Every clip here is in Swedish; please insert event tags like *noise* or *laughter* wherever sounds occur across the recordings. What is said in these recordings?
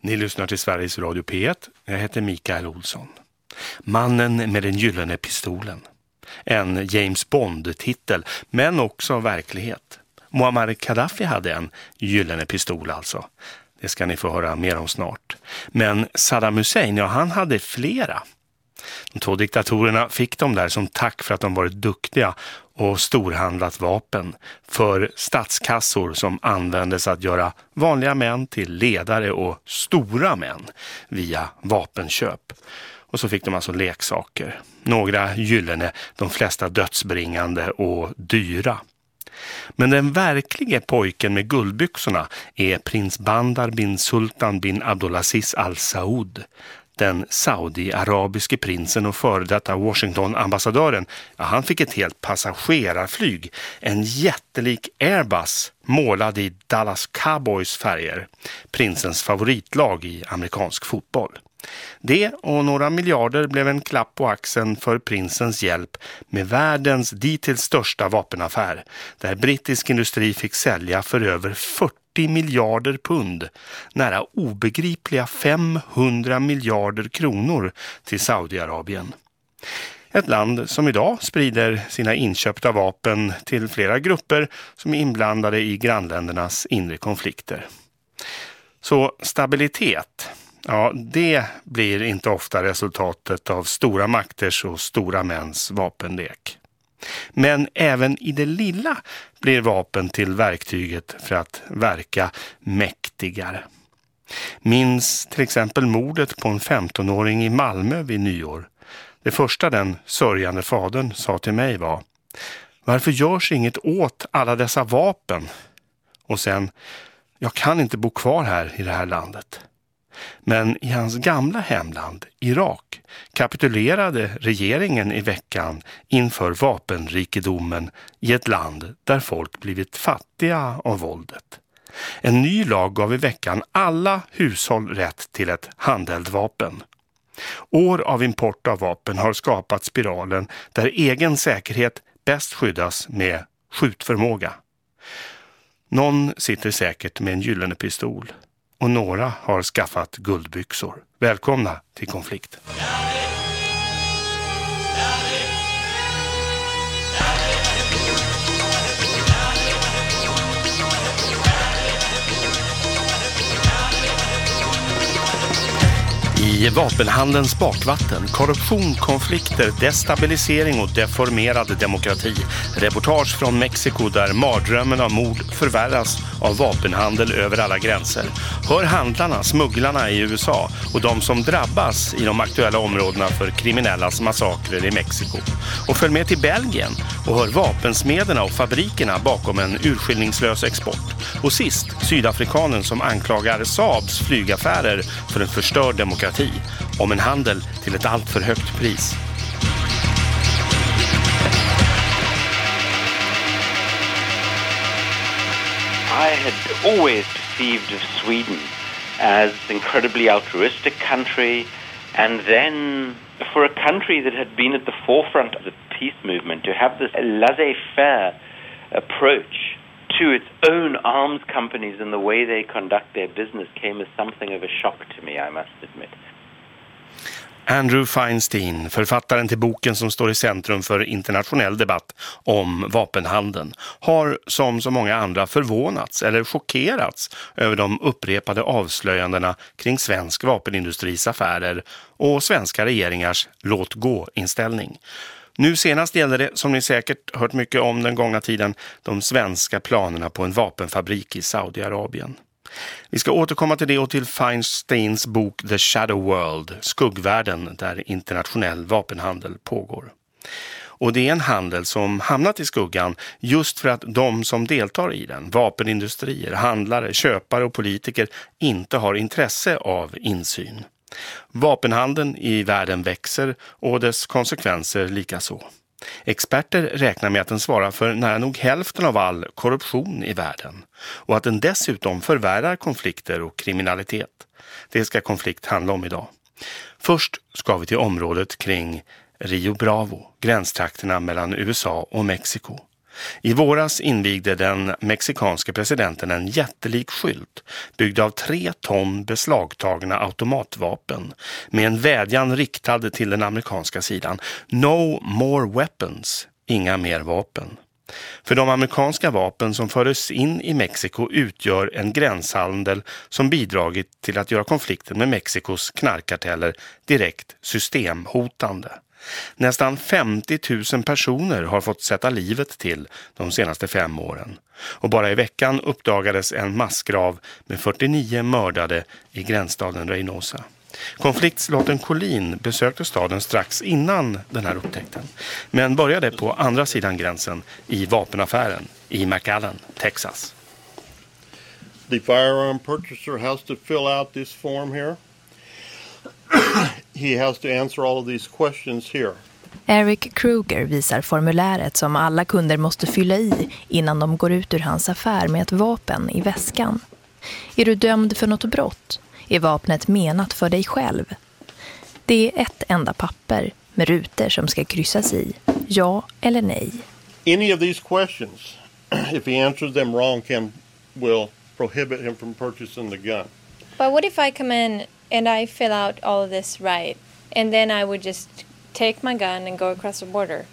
Ni lyssnar till Sveriges Radio P1. Jag heter Mikael Olsson. Mannen med den gyllene pistolen. En James Bond-titel, men också verklighet. Muammar Gaddafi hade en gyllene pistol alltså. Det ska ni få höra mer om snart. Men Saddam Hussein, ja han hade flera. De två diktatorerna fick dem där som tack för att de varit duktiga och storhandlat vapen för statskassor som användes att göra vanliga män till ledare och stora män via vapenköp. Och så fick de alltså leksaker. Några gyllene, de flesta dödsbringande och dyra. Men den verkliga pojken med guldbyxorna är prins Bandar bin Sultan bin Abdulaziz al Saud den saudiarabiske prinsen och före detta Washington-ambassadören, ja, han fick ett helt passagerarflyg, en jättelik Airbus målad i Dallas Cowboys färger, prinsens favoritlag i amerikansk fotboll. Det och några miljarder blev en klapp på axeln för prinsens hjälp med världens dittills största vapenaffär, där brittisk industri fick sälja för över 40 40 miljarder pund, nära obegripliga 500 miljarder kronor till Saudiarabien. Ett land som idag sprider sina inköpta vapen till flera grupper som är inblandade i grannländernas inre konflikter. Så stabilitet, ja det blir inte ofta resultatet av stora makters och stora mäns vapenlek. Men även i det lilla blir vapen till verktyget för att verka mäktigare. Minns till exempel mordet på en 15-åring i Malmö vid nyår. Det första den sörjande fadern sa till mig var Varför görs inget åt alla dessa vapen? Och sen, jag kan inte bo kvar här i det här landet. Men i hans gamla hemland, Irak, kapitulerade regeringen i veckan inför vapenrikedomen i ett land där folk blivit fattiga av våldet. En ny lag gav i veckan alla hushåll rätt till ett handeldvapen. År av import av vapen har skapat spiralen där egen säkerhet bäst skyddas med skjutförmåga. Någon sitter säkert med en gyllene pistol och några har skaffat guldbyxor. Välkomna till konflikt. I vapenhandelns bakvatten, korruption, konflikter, destabilisering och deformerad demokrati. Reportage från Mexiko där mardrömmen av mord förvärras av vapenhandel över alla gränser. Hör handlarna, smugglarna i USA och de som drabbas i de aktuella områdena för kriminellas massakrer i Mexiko. Och följ med till Belgien och hör vapensmederna och fabrikerna bakom en urskillningslös export. Och sist, sydafrikanen som anklagar Saabs flygaffärer för en förstörd demokrati om en handel till ett alltför högt pris. I had always perceived of Sweden as an incredibly altruistic country and then for a country that had been at the forefront of the peace movement to have this laissez-faire approach to its own arms companies and the way they conduct their business came as something of a shock to me, I must admit. Andrew Feinstein, författaren till boken som står i centrum för internationell debatt om vapenhandeln, har som så många andra förvånats eller chockerats över de upprepade avslöjandena kring svensk vapenindustris affärer och svenska regeringars låt gå-inställning. Nu senast gäller det, som ni säkert hört mycket om den gångna tiden, de svenska planerna på en vapenfabrik i Saudiarabien. Vi ska återkomma till det och till Feinsteins bok The Shadow World, skuggvärlden där internationell vapenhandel pågår. Och det är en handel som hamnat i skuggan just för att de som deltar i den, vapenindustrier, handlare, köpare och politiker, inte har intresse av insyn. Vapenhandeln i världen växer och dess konsekvenser likaså. Experter räknar med att den svarar för nära nog hälften av all korruption i världen och att den dessutom förvärrar konflikter och kriminalitet. Det ska konflikt handla om idag. Först ska vi till området kring Rio Bravo, gränstrakterna mellan USA och Mexiko. I våras invigde den mexikanske presidenten en jättelik skylt byggd av tre ton beslagtagna automatvapen med en vädjan riktad till den amerikanska sidan. No more weapons, inga mer vapen. För de amerikanska vapen som fördes in i Mexiko utgör en gränshandel som bidragit till att göra konflikten med Mexikos knarkkarteller direkt systemhotande. Nästan 50 000 personer har fått sätta livet till de senaste fem åren. Och bara i veckan uppdagades en massgrav med 49 mördade i gränsstaden Reynosa. Konfliktslotten Collin besökte staden strax innan den här upptäckten. Men började på andra sidan gränsen i vapenaffären i McAllen, Texas. The firearm purchaser has to fill out this form here. *coughs* He has to answer all of these questions here. Eric Kruger visar formuläret som alla kunder måste fylla i innan de går ut ur hans affär med ett vapen i väskan. Är du dömd för något brott? Är vapnet menat för dig själv? Det är ett enda papper med rutor som ska kryssas i. Ja eller nej. Any of these questions, if he answers them wrong, can will prohibit him from purchasing the gun. But what if I come in and I fill out all of this right, and then I would just take my gun and go across the border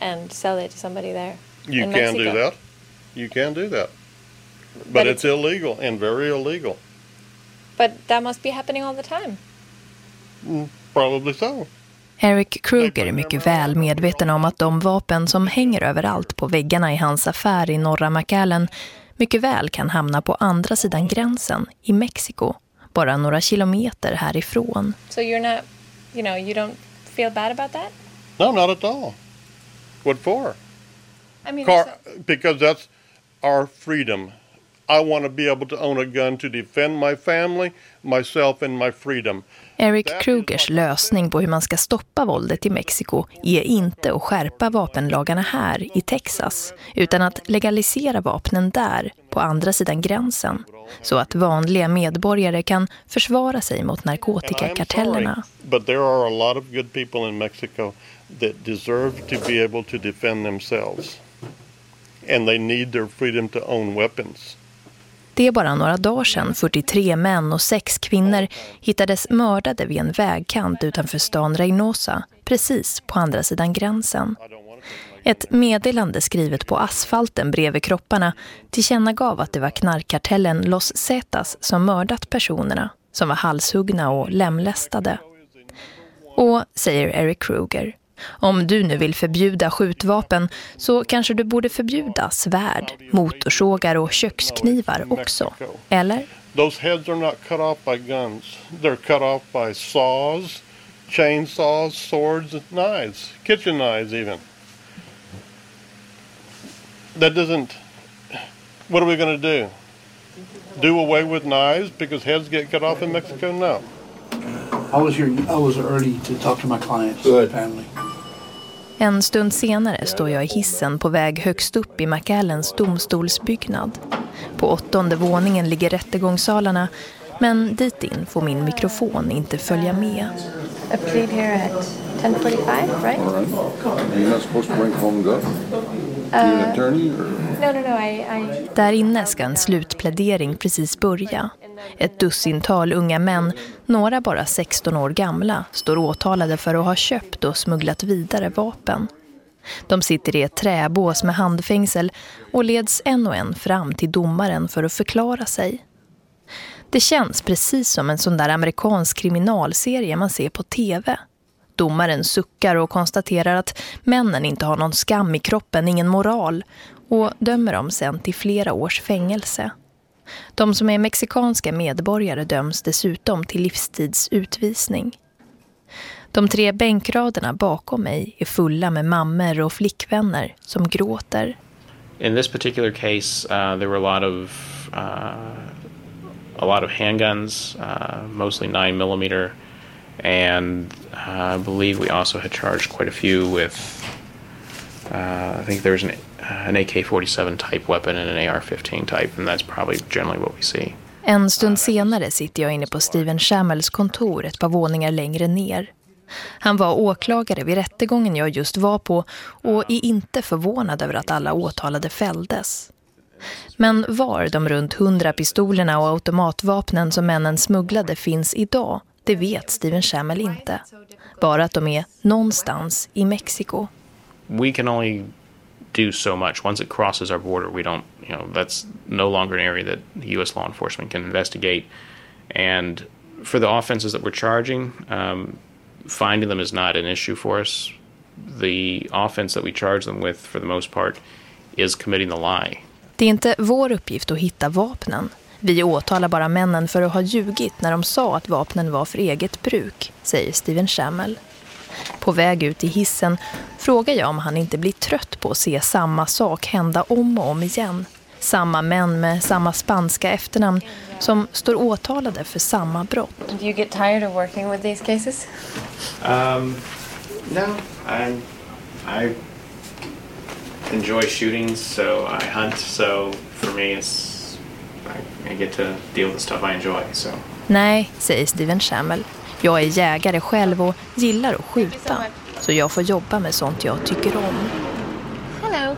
and sell it to somebody there? You in can Mexico? do that. You can do that. But, But it's, illegal and very illegal. But that must be happening all the time. Probably so. Eric Kruger är mycket väl medveten om att de vapen som hänger överallt på väggarna i hans affär i norra McAllen mycket väl kan hamna på andra sidan gränsen i Mexiko, bara några kilometer härifrån. So you're not, you know, you don't feel bad about that? No, not at all. What for? I mean, Car- so- because that's our freedom. I want to be able to own a gun to defend my family, myself, and my freedom. Eric Krugers lösning på hur man ska stoppa våldet i Mexiko är inte att skärpa vapenlagarna här i Texas, utan att legalisera vapnen där, på andra sidan gränsen, så att vanliga medborgare kan försvara sig mot narkotikakartellerna. but there are a lot of good people in Mexico that deserve to be able to defend themselves. And they need their freedom to own weapons. Det är bara några dagar sedan 43 män och sex kvinnor hittades mördade vid en vägkant utanför stan Reynosa, precis på andra sidan gränsen. Ett meddelande skrivet på asfalten bredvid kropparna tillkännagav att det var knarkkartellen Los Zetas som mördat personerna, som var halshuggna och lemlästade. Och, säger Eric Kruger, om du nu vill förbjuda skjutvapen så kanske du borde förbjuda svärd, motorsågar och köksknivar också. Eller? Those heads are not cut off by guns. They're cut off by saws, chainsaws, swords, and knives, kitchen knives even. That doesn't. What are we going to do? Do away with knives because heads get cut off in Mexico? No. I was here. I was early to talk to my clients Good. family. En stund senare står jag i hissen på väg högst upp i McAllens domstolsbyggnad. På åttonde våningen ligger rättegångssalarna, men dit in får min mikrofon inte följa med. I plead here at 10:45, right? You're not supposed to bring home gun? you an attorney or? No, no, no. I, I Där inne ska en slutplädering precis börja. Ett dussintal unga män, några bara 16 år gamla, står åtalade för att ha köpt och smugglat vidare vapen. De sitter i ett träbås med handfängsel och leds en och en fram till domaren för att förklara sig. Det känns precis som en sån där amerikansk kriminalserie man ser på tv. Domaren suckar och konstaterar att männen inte har någon skam i kroppen, ingen moral och dömer dem sen till flera års fängelse. De som är mexikanska medborgare döms dessutom till livstidsutvisning. De tre bänkraderna bakom mig är fulla med mammor och flickvänner som gråter. In this particular case, uh, there were a lot of uh, a lot of handguns, uh, mostly 9 millimeter, and uh, I believe we also had charged quite a few with. Uh, I think there's an an AK-47 type weapon and an AR-15 type, and that's probably generally what we see. En stund senare sitter jag inne på Steven Schammels kontor ett par våningar längre ner. Han var åklagare vid rättegången jag just var på och är inte förvånad över att alla åtalade fälldes. Men var de runt hundra pistolerna och automatvapnen som männen smugglade finns idag, det vet Steven Schammel inte. Bara att de är någonstans i Mexiko. We can only do so much. Once it crosses our border, we don't, you know, that's no longer an area that US law enforcement can investigate. And for the offenses that we're charging, um, finding them is not an issue for us. The offense that we charge them with for the most part is committing the lie. Det är inte vår uppgift att hitta vapnen. Vi åtalar bara männen för att ha ljugit när de sa att vapnen var för eget bruk, säger Steven Schammel. På väg ut i hissen frågar jag om han inte blir trött på att se samma sak hända om och om igen. Samma män med samma spanska efternamn som står åtalade för samma brott. Do you get tired of working with these cases? Um, no, I, I enjoy shooting, so I hunt. So for me, it's I, I get to deal with stuff I enjoy. So. Nej, säger Steven Schammel. Jag är jägare själv och gillar att skjuta. Så jag får jobba med sånt jag tycker om. Hello.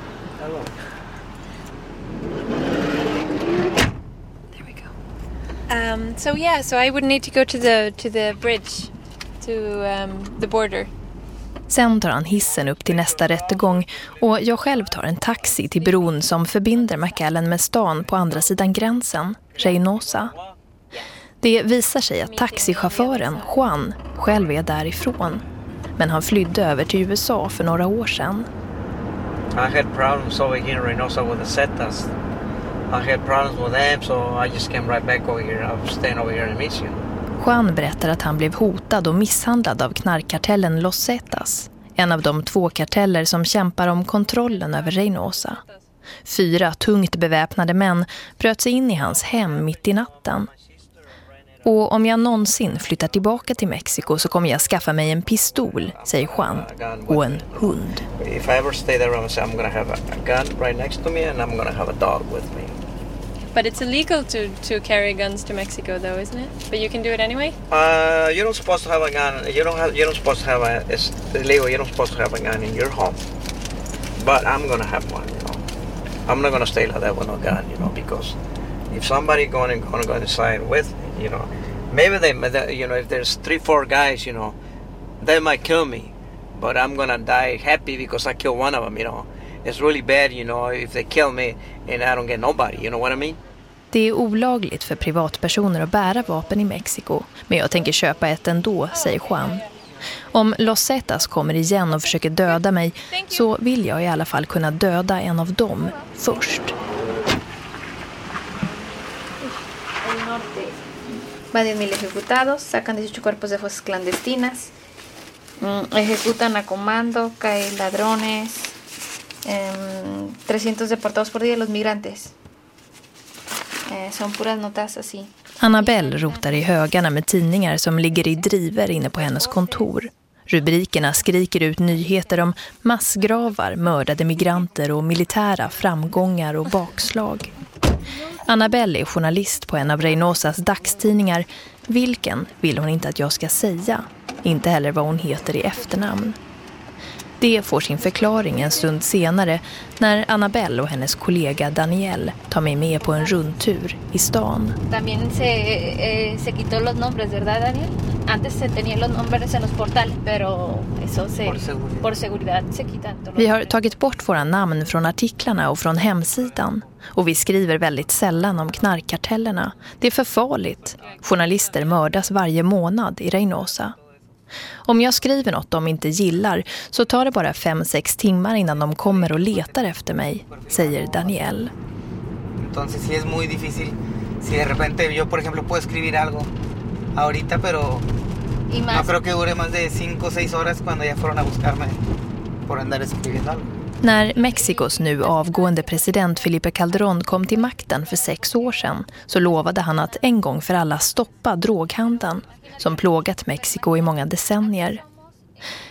There we go. Um, so yeah, so I would need to go to the to the bridge, to um, the border. Sen tar han hissen upp till nästa rättegång och jag själv tar en taxi till bron som förbinder McAllen med stan på andra sidan gränsen, Reynosa. Det visar sig att taxichauffören, Juan, själv är därifrån. Men han flydde över till USA för några år sedan. I had problems over here in Reynosa with the Zetas. I had problems with them so I just came right back over here. I'm staying over here in Michigan. Juan berättar att han blev hotad och misshandlad av knarkkartellen Los Zetas. En av de två karteller som kämpar om kontrollen över Reynosa. Fyra tungt beväpnade män bröt sig in i hans hem mitt i natten. Och om jag någonsin flyttar tillbaka till Mexiko så kommer jag skaffa mig en pistol, säger Juan, och en hund. If I ever stay there, I'm gonna have a, gun right next to me and I'm gonna have a dog with me. But it's illegal to, to carry guns to Mexico, though, isn't it? But you can do it anyway. Uh, you're not supposed to have a gun. You don't have. You're not supposed to have a. It's illegal. You're not supposed to have a gun in your home. But I'm gonna have one. You know, I'm not gonna stay like that with no gun. You know, because if somebody going gonna go inside with, you know, maybe they, you know, if there's three, four guys, you know, they might kill me, but I'm gonna die happy because I killed one of them. You know, it's really bad, you know, if they kill me and I don't get nobody. You know what I mean? Det är olagligt för privatpersoner att bära vapen i Mexiko, men jag tänker köpa ett ändå, säger Juan. Om Los Zetas kommer igen och försöker döda mig så vill jag i alla fall kunna döda en av dem först. Más de 10.000 ejecutados, sacan 18 cuerpos de fosas clandestinas, mm, ejecutan a comando, caen ladrones, eh, 300 deportados por día los migrantes. Eh, son puras notas así. Annabelle rotar i högarna med tidningar som ligger i driver inne på hennes kontor. Rubrikerna skriker ut nyheter om massgravar, mördade migranter och militära framgångar och bakslag. Annabelle är journalist på en av Reynosas dagstidningar. Vilken vill hon inte att jag ska säga. Inte heller vad hon heter i efternamn. Det får sin förklaring en stund senare när Annabelle och hennes kollega Danielle tar mig med på en rundtur i stan. También se, eh, se quitó los nombres, ¿verdad Daniel? Antes se tenían los nombres en los portales, pero eso se, por seguridad, por seguridad se quitan. Vi har tagit bort våra namn från artiklarna och från hemsidan. Och vi skriver väldigt sällan om knarkkartellerna. Det är för farligt. Journalister mördas varje månad i Reynosa. Om jag skriver något de inte gillar så tar det bara fem sex timmar innan de kommer och letar efter mig, säger Daniel. Entonces sí es muy difícil. Si de repente yo por ejemplo puedo escribir algo ahorita pero no creo que dure más de 5 o 6 horas cuando ya fueron a buscarme por andar escribiendo algo. När Mexikos nu avgående president Felipe Calderón kom till makten för sex år sedan så lovade han att en gång för alla stoppa droghandeln som plågat Mexiko i många decennier.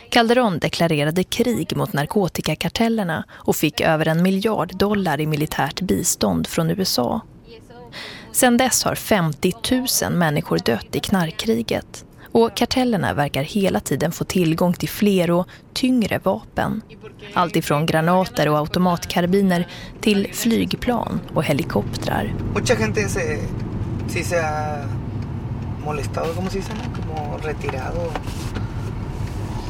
Calderón deklarerade krig mot narkotikakartellerna och fick över en miljard dollar i militärt bistånd från USA. Sedan dess har 50 000 människor dött i knarkkriget Och kartellerna verkar hela tiden få tillgång till fler och tyngre vapen. Allt ifrån granater och automatkarbiner till flygplan och helikoptrar. Mucha gente se, si se ha molestado, como se dice, como retirado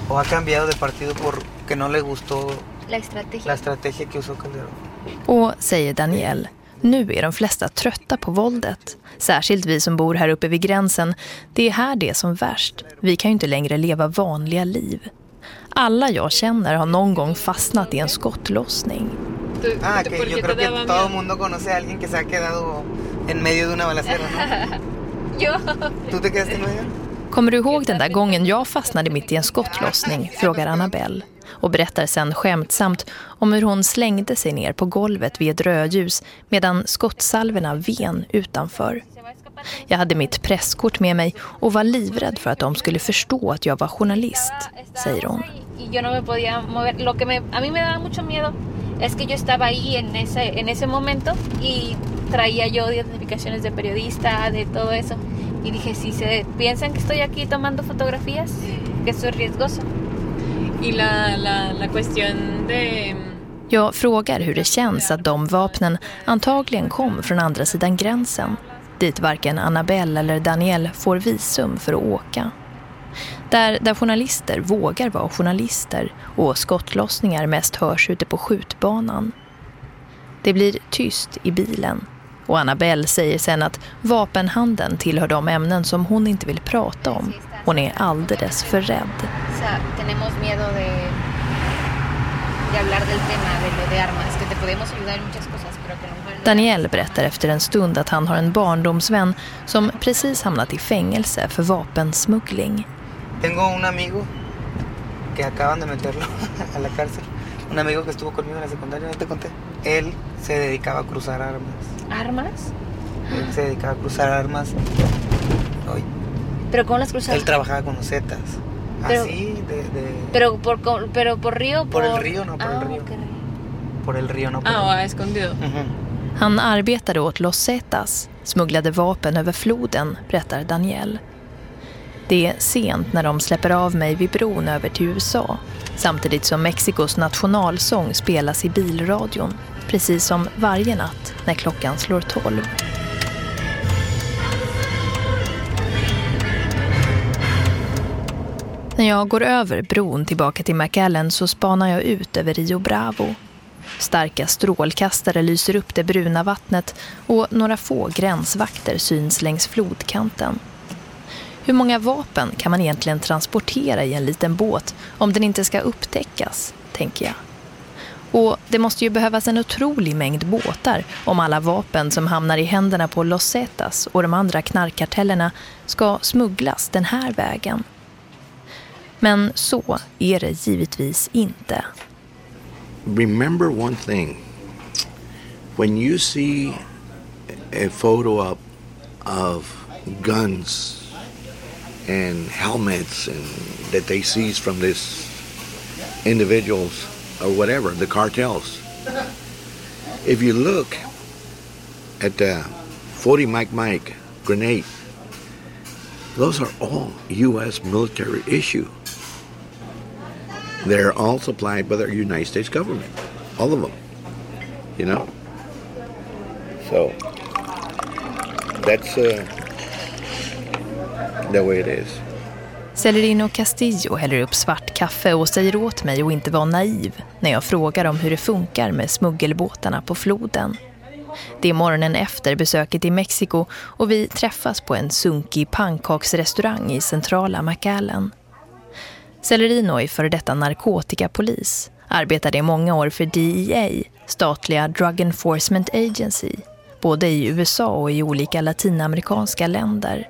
o ha cambiado de partido porque no le gustó La estrategia. la estrategia que usó Calderón. Och, säger Daniel, nu är de flesta trötta på våldet. Särskilt vi som bor här uppe vid gränsen. Det är här det är som värst. Vi kan ju inte längre leva vanliga liv. Alla jag känner har någon gång fastnat i en skottlossning. Ah, que yo creo que todo el mundo conoce a alguien que se ha quedado en medio de una balacera, ¿no? *laughs* Yo. ¿Tú te quedaste en medio? Kommer du ihåg den där gången jag fastnade mitt i en skottlossning? Frågar Annabelle. Och berättar sen skämtsamt om hur hon slängde sig ner på golvet vid ett rödljus medan skottsalverna ven utanför. Jag hade mitt presskort med mig och var livrädd för att de skulle förstå att jag var journalist, säger hon. Y yo no me podía mover. Lo que me, a mí me daba mucho miedo es que yo estaba ahí en ese, en ese momento y traía yo identificaciones de periodista, de todo eso. Y dije, si se piensan que estoy aquí tomando fotografías, que eso es riesgoso. Y la, la, la cuestión de... Jag frågar hur det känns att de vapnen antagligen kom från andra sidan gränsen, dit varken Annabelle eller Daniel får visum för att åka. Där, där journalister vågar vara journalister och skottlossningar mest hörs ute på skjutbanan. Det blir tyst i bilen och Annabelle säger sen att vapenhandeln tillhör de ämnen som hon inte vill prata om. Hon är alldeles för rädd. Daniel berättar efter en stund att han har en barndomsvän som precis hamnat i fängelse för vapensmuggling. Tengo un amigo que acaban de meterlo *laughs* a la cárcel. Un amigo que estuvo conmigo en la secundaria, no te conté. Él se dedicaba a cruzar armas. ¿Armas? Él se dedicaba a cruzar armas. Ay, ¿Pero cómo las cruzas? Él trabajaba con los Zetas. Pero- Así, de, de- ¿Pero por, pero por río? Por el río, no, por ah, el río. río. por el río, no por Ah, el och escondido. Ujú. Han arbetade åt Los Zetas, smugglade vapen över floden, berättar Daniel. Det är sent när de släpper av mig vid bron över till USA, samtidigt som Mexikos nationalsång spelas i bilradion, precis som varje natt när klockan slår tolv. När jag går över bron tillbaka till McAllen så spanar jag ut över Rio Bravo. Starka strålkastare lyser upp det bruna vattnet och några få gränsvakter syns längs flodkanten. Hur många vapen kan man egentligen transportera i en liten båt om den inte ska upptäckas, tänker jag. Och det måste ju behövas en otrolig mängd båtar om alla vapen som hamnar i händerna på Los Zetas och de andra knarkkartellerna ska smugglas den här vägen. Men så är det givetvis inte. Remember one thing. When you see a photo up of guns and helmets and that they seize from this individuals or whatever the cartels if you look at the 40 mike mike grenade those are all u.s military issue they're all supplied by the United States government. All of them. You know? So, that's uh, the way it is. Celerino Castillo häller upp svart kaffe och säger åt mig att inte vara naiv när jag frågar om hur det funkar med smuggelbåtarna på floden. Det är morgonen efter besöket i Mexiko och vi träffas på en sunkig pannkaksrestaurang i centrala McAllen. Celerino är före detta narkotikapolis, arbetade i många år för DEA, statliga Drug Enforcement Agency, både i USA och i olika latinamerikanska länder.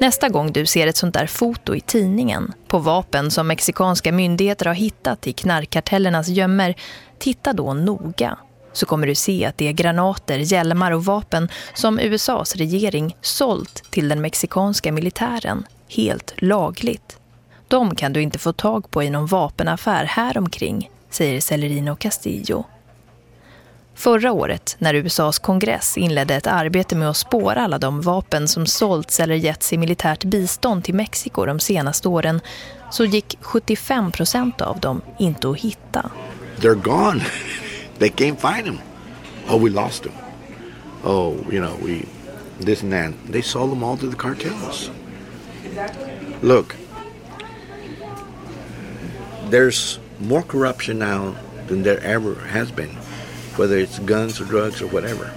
Nästa gång du ser ett sånt där foto i tidningen på vapen som mexikanska myndigheter har hittat i knarkkartellernas gömmer, titta då noga. Så kommer du se att det är granater, hjälmar och vapen som USAs regering sålt till den mexikanska militären, helt lagligt. De kan du inte få tag på i någon vapenaffär här omkring, säger Celerino Castillo. Förra året, när USAs kongress inledde ett arbete med att spåra alla de vapen som sålts eller getts i militärt bistånd till Mexiko de senaste åren, så gick 75 procent av dem inte att hitta. They're gone. *laughs* they can't find them. Oh, we lost them. Oh, you know, we this and that. They sold them all to the cartels. Look, there's more corruption now than there ever has been, whether it's guns or drugs or whatever.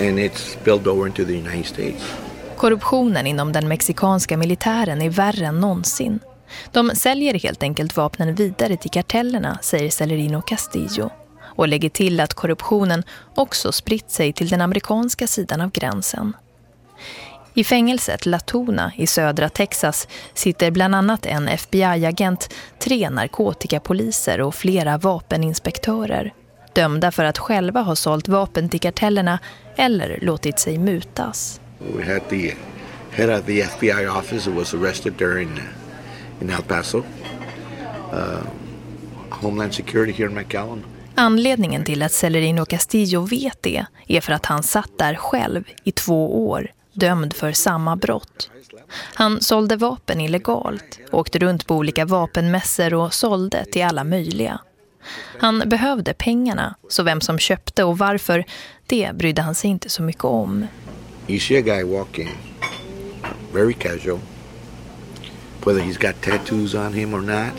And it's spilled over into the United States. Korruptionen inom den mexikanska militären är värre än någonsin. De säljer helt enkelt vapnen vidare till kartellerna, säger Celerino Castillo. Och lägger till att korruptionen också spritt sig till den amerikanska sidan av gränsen. I fängelset Latuna i södra Texas sitter bland annat en FBI-agent, tre narkotikapoliser och flera vapeninspektörer. Dömda för att själva ha sålt vapen till kartellerna eller låtit sig mutas. We had the head of the FBI office was arrested in, in El Paso. Uh, Homeland Security here in McAllen. Anledningen till att Celerino Castillo vet det är för att han satt där själv i två år dömd för samma brott. Han sålde vapen illegalt, åkte runt på olika vapenmässor och sålde till alla möjliga. Han behövde pengarna, så vem som köpte och varför, det brydde han sig inte så mycket om. You see a guy walking, very casual, whether he's got tattoos on him or not.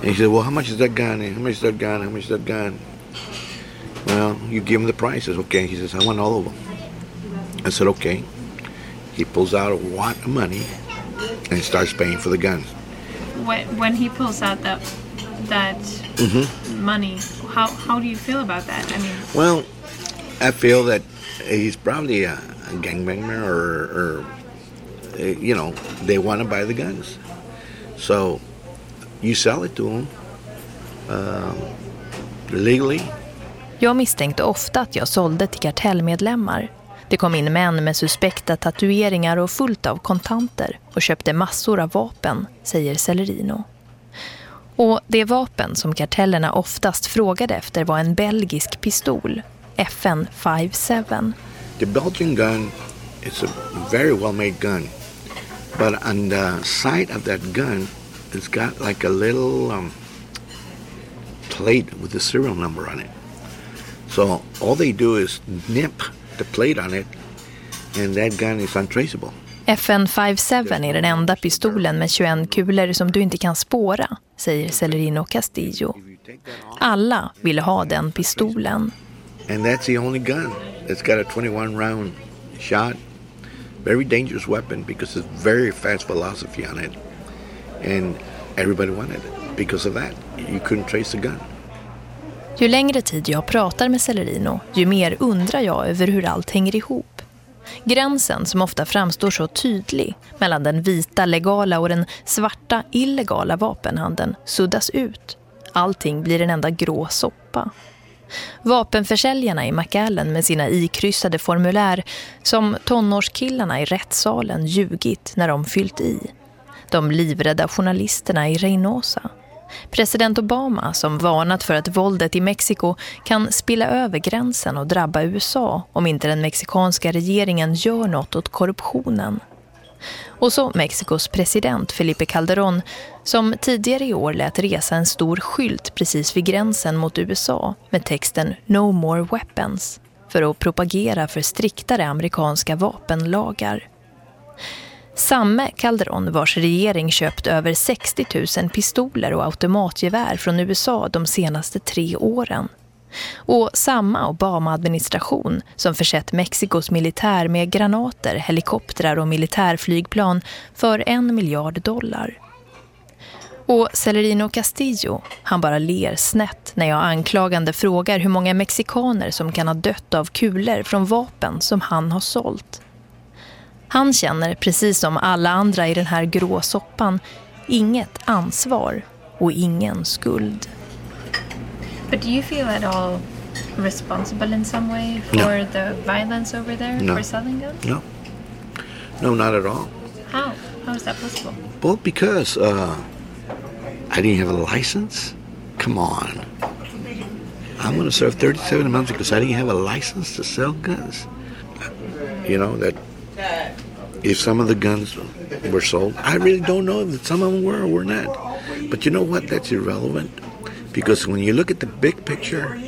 And he said, well, how much is that gun? How much is that gun? How much is that gun? Well, you give him the prices. Okay, he says, I want all of them. I said, okay. He pulls out a wad of money and starts paying for the guns. When, when he pulls out that that Mhm. money, how how do you feel about that? I mean, Well, I feel that he's probably a, a gangbanger or, or, uh, you know, they want to buy the guns. So you sell it to them um, legally. Jag misstänkte ofta att jag sålde till kartellmedlemmar. Det kom in män med suspekta tatueringar och fullt av kontanter och köpte massor av vapen, säger Celerino. Och det vapen som kartellerna oftast frågade efter var en belgisk pistol, FN 57. The Belgian gun is a very well made gun, but on the side of that gun, it's got like a little um, plate with a serial number on it. So all they do is nip the plate on it, and that gun is untraceable. FN 57 är den enda pistolen med 21 kulor som du inte kan spåra, säger Celerino Castillo. Alla ville ha den pistolen. And that's the only gun that's got a 21 round shot. Very dangerous weapon because it's very fast velocity on it. And everybody wanted it because of that. You couldn't trace the gun. Ju längre tid jag pratar med Celerino, ju mer undrar jag över hur allt hänger ihop. Gränsen som ofta framstår så tydlig mellan den vita legala och den svarta illegala vapenhandeln suddas ut. Allting blir en enda grå soppa. Vapenförsäljarna i McAllen med sina ikryssade formulär som tonårskillarna i rättssalen ljugit när de fyllt i. De livrädda journalisterna i Reynosa. President Obama som varnat för att våldet i Mexiko kan spilla över gränsen och drabba USA om inte den mexikanska regeringen gör något åt korruptionen. Och så Mexikos president Felipe Calderón som tidigare i år lät resa en stor skylt precis vid gränsen mot USA med texten No more weapons för att propagera för striktare amerikanska vapenlagar. Samme Calderon vars regering köpt över 60 000 pistoler och automatgevär från USA de senaste tre åren. Och samma Obama-administration som försett Mexikos militär med granater, helikoptrar och militärflygplan för en miljard dollar. Och Celerino Castillo, han bara ler snett när jag anklagande frågar hur många mexikaner som kan ha dött av kulor från vapen som han har sålt. Han känner, precis som alla andra i den här grå soppan, inget ansvar och ingen skuld. but do you feel at all responsible in some way for No. the violence over there No. for selling guns? No. No, not at all. How? How is that possible? Well, because uh, I didn't have a license. Come on. I'm going to serve 37 months because I didn't have a license to sell guns. You know, that if some of the guns were sold, I really don't know if some of them were or were not. But you know what? That's irrelevant. Because when you look at the big picture,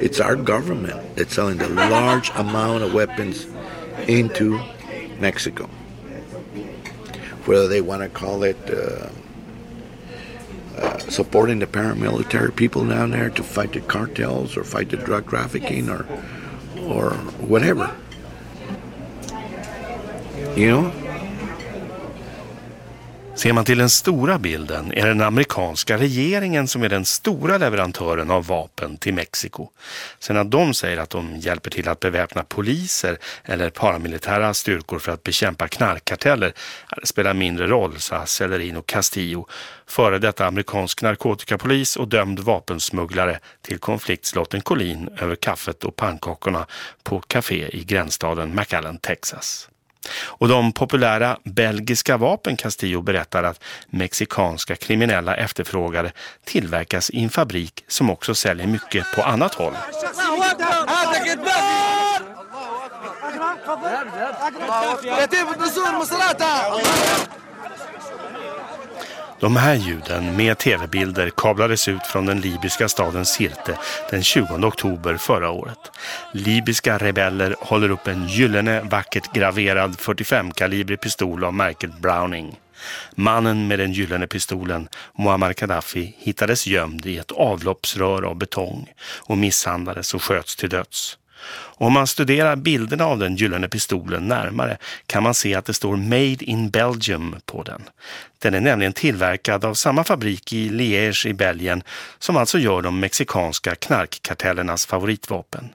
it's our government that's selling the large amount of weapons into Mexico. Whether they want to call it uh, uh, supporting the paramilitary people down there to fight the cartels or fight the drug trafficking or or whatever. You know? Ser man till den stora bilden är det den amerikanska regeringen som är den stora leverantören av vapen till Mexiko. Sen att de säger att de hjälper till att beväpna poliser eller paramilitära styrkor för att bekämpa knarkkarteller det spelar mindre roll, sa Celerino Castillo, före detta amerikansk narkotikapolis och dömd vapensmugglare till konfliktslotten Colin över kaffet och pannkakorna på café i gränsstaden McAllen, Texas. Och de populära belgiska vapen Castillo berättar att mexikanska kriminella efterfrågade tillverkas i en fabrik som också säljer mycket på annat håll. De här ljuden med tv-bilder kablades ut från den libyska staden Sirte den 20 oktober förra året. Libyska rebeller håller upp en gyllene vackert graverad 45-kalibrig pistol av märket Browning. Mannen med den gyllene pistolen, Muammar Gaddafi, hittades gömd i ett avloppsrör av betong och misshandlades och sköts till döds. Om man studerar bilderna av den gyllene pistolen närmare kan man se att det står Made in Belgium på den. Den är nämligen tillverkad av samma fabrik i Liège i Belgien som alltså gör de mexikanska knarkkartellernas favoritvapen.